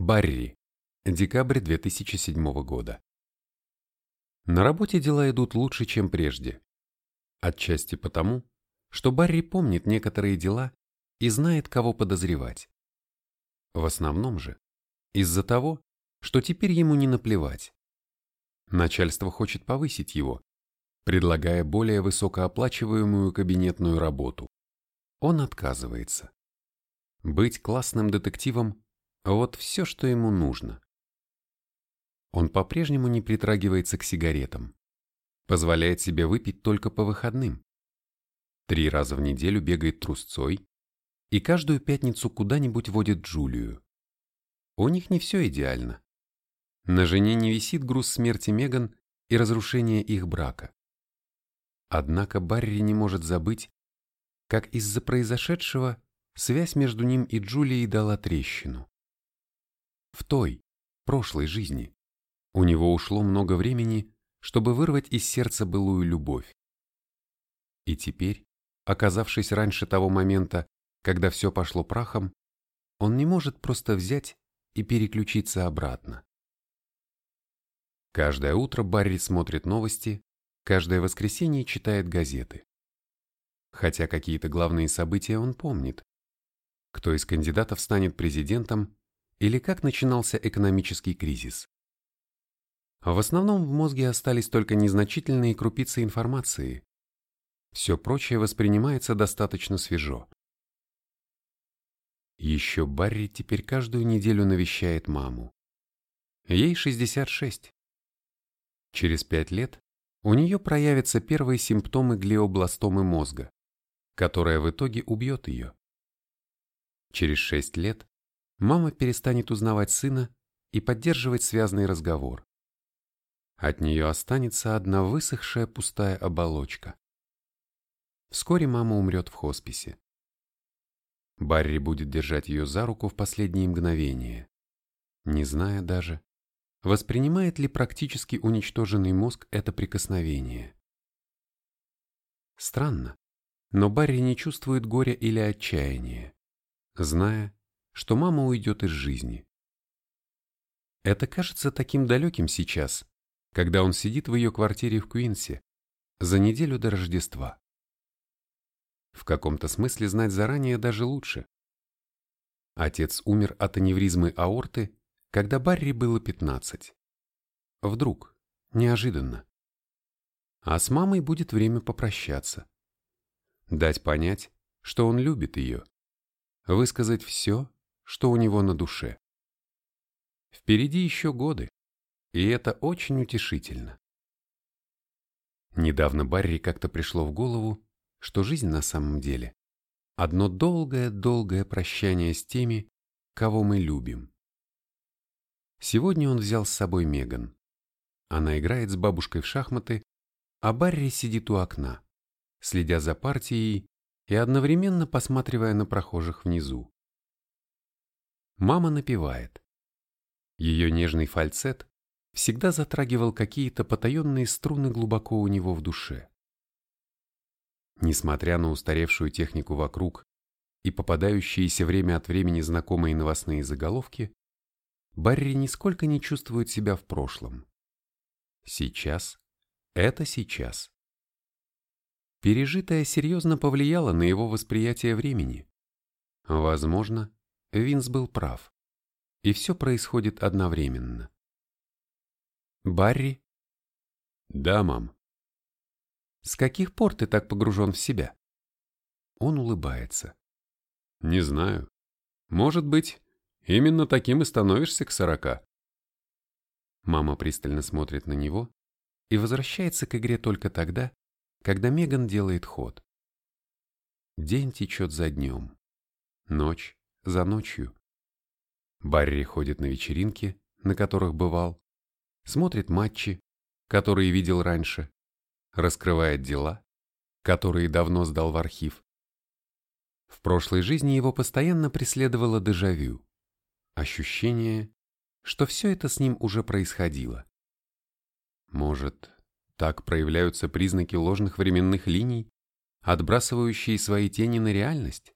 Барри. Декабрь 2007 года. На работе дела идут лучше, чем прежде. Отчасти потому, что Барри помнит некоторые дела и знает, кого подозревать. В основном же из-за того, что теперь ему не наплевать. Начальство хочет повысить его, предлагая более высокооплачиваемую кабинетную работу. Он отказывается. Быть классным детективом – вот все, что ему нужно. Он по-прежнему не притрагивается к сигаретам, позволяет себе выпить только по выходным. Три раза в неделю бегает трусцой и каждую пятницу куда-нибудь водит Джулию. У них не все идеально. На жене не висит груз смерти Меган и разрушения их брака. Однако Барри не может забыть, как из-за произошедшего связь между ним и Джулией дала трещину. В той, прошлой жизни, у него ушло много времени, чтобы вырвать из сердца былую любовь. И теперь, оказавшись раньше того момента, когда все пошло прахом, он не может просто взять и переключиться обратно. Каждое утро Барри смотрит новости, каждое воскресенье читает газеты. Хотя какие-то главные события он помнит. Кто из кандидатов станет президентом или как начинался экономический кризис. В основном в мозге остались только незначительные крупицы информации. Все прочее воспринимается достаточно свежо. Еще Барри теперь каждую неделю навещает маму. Ей 66. Через пять лет у нее проявятся первые симптомы глиобластомы мозга, которая в итоге убьет ее. Через шесть лет мама перестанет узнавать сына и поддерживать связный разговор. От нее останется одна высохшая пустая оболочка. Вскоре мама умрет в хосписе. Барри будет держать ее за руку в последние мгновения, не зная даже, воспринимает ли практически уничтоженный мозг это прикосновение. Странно, но Барри не чувствует горя или отчаяния, зная, что мама уйдет из жизни. Это кажется таким далеким сейчас, когда он сидит в ее квартире в Куинсе за неделю до Рождества. В каком-то смысле знать заранее даже лучше. Отец умер от аневризмы аорты, когда Барри было 15. Вдруг, неожиданно. А с мамой будет время попрощаться. Дать понять, что он любит ее. Высказать все, что у него на душе. Впереди еще годы, и это очень утешительно. Недавно Барри как-то пришло в голову, что жизнь на самом деле – одно долгое-долгое прощание с теми, кого мы любим. Сегодня он взял с собой Меган. Она играет с бабушкой в шахматы, а Барри сидит у окна, следя за партией и одновременно посматривая на прохожих внизу. Мама напевает. Ее нежный фальцет всегда затрагивал какие-то потаенные струны глубоко у него в душе. Несмотря на устаревшую технику вокруг и попадающиеся время от времени знакомые новостные заголовки, Барри нисколько не чувствует себя в прошлом. Сейчас – это сейчас. Пережитое серьезно повлияло на его восприятие времени. Возможно, Винс был прав, и все происходит одновременно. Барри? Да, мам. С каких пор ты так погружен в себя? Он улыбается. Не знаю. Может быть, именно таким и становишься к сорока. Мама пристально смотрит на него и возвращается к игре только тогда, когда Меган делает ход. День течет за днем, ночь за ночью. Барри ходит на вечеринки, на которых бывал, смотрит матчи, которые видел раньше, раскрывает дела, которые давно сдал в архив. В прошлой жизни его постоянно преследовало дежавю, ощущение, что все это с ним уже происходило. Может, так проявляются признаки ложных временных линий, отбрасывающие свои тени на реальность?